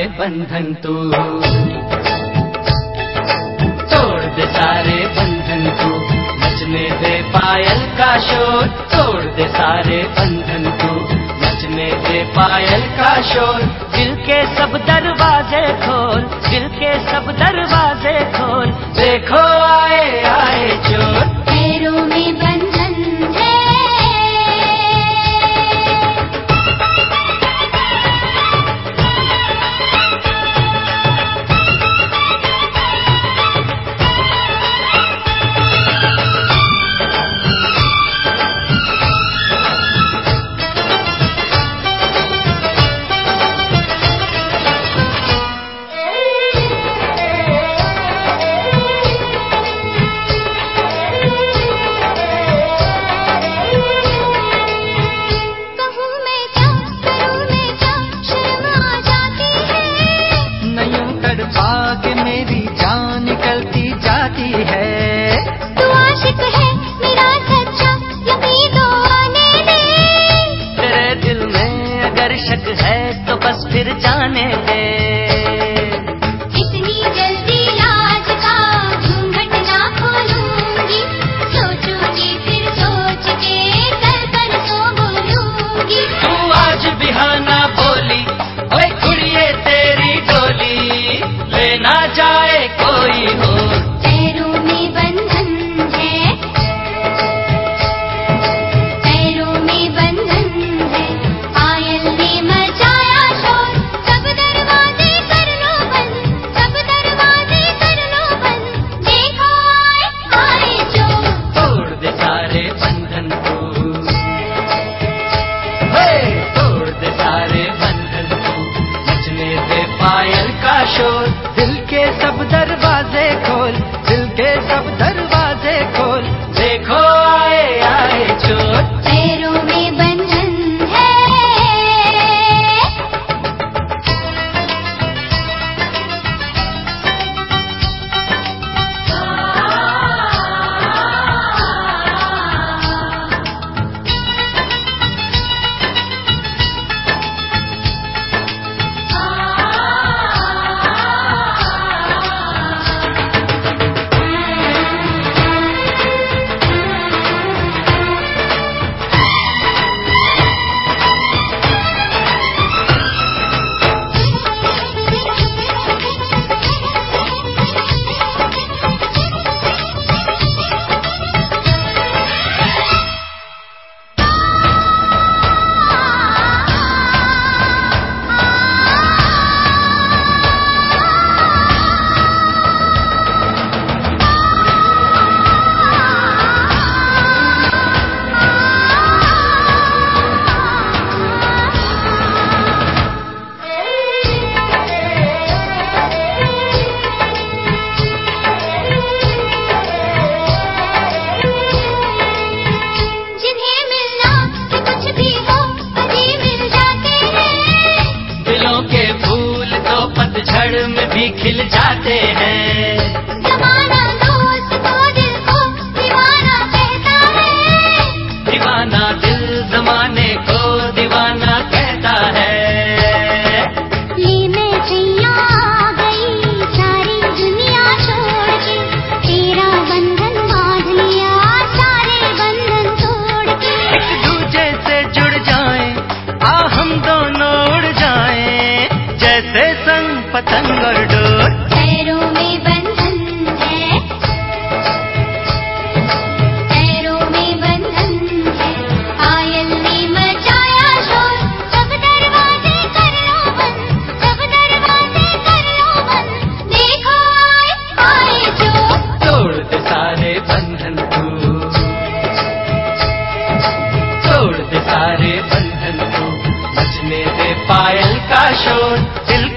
सारे बंधन तू। तोड़ दे सारे बंधन तू। नचने दे पायल का शोर। तोड़ दे सारे बंधन तू। नचने दे पायल का शोर। दिल के सब दरवाजे खोल। दिल के सब दरवाजे खोल। देखो आए आए चोर जाती है। तू आशिक है मेरा सच्चा यकीन तो आने दे। तेरे दिल में अगर शक है तो बस फिर जाने दे। सब पतझड़ में भी खिल जाते हैं। संग पतंग और डोर। पैरों में बंधन है। पैरों में बंधन है। पायल ने मचाया शोर। सब दरवाजे कर लो बंद सब दरवाजे कर लो बंद देखो आए आए जो। तोड़ दे सारे बंधन तू तोड़ दे सारे बंधन तू बचने दे पायल का शोर दिल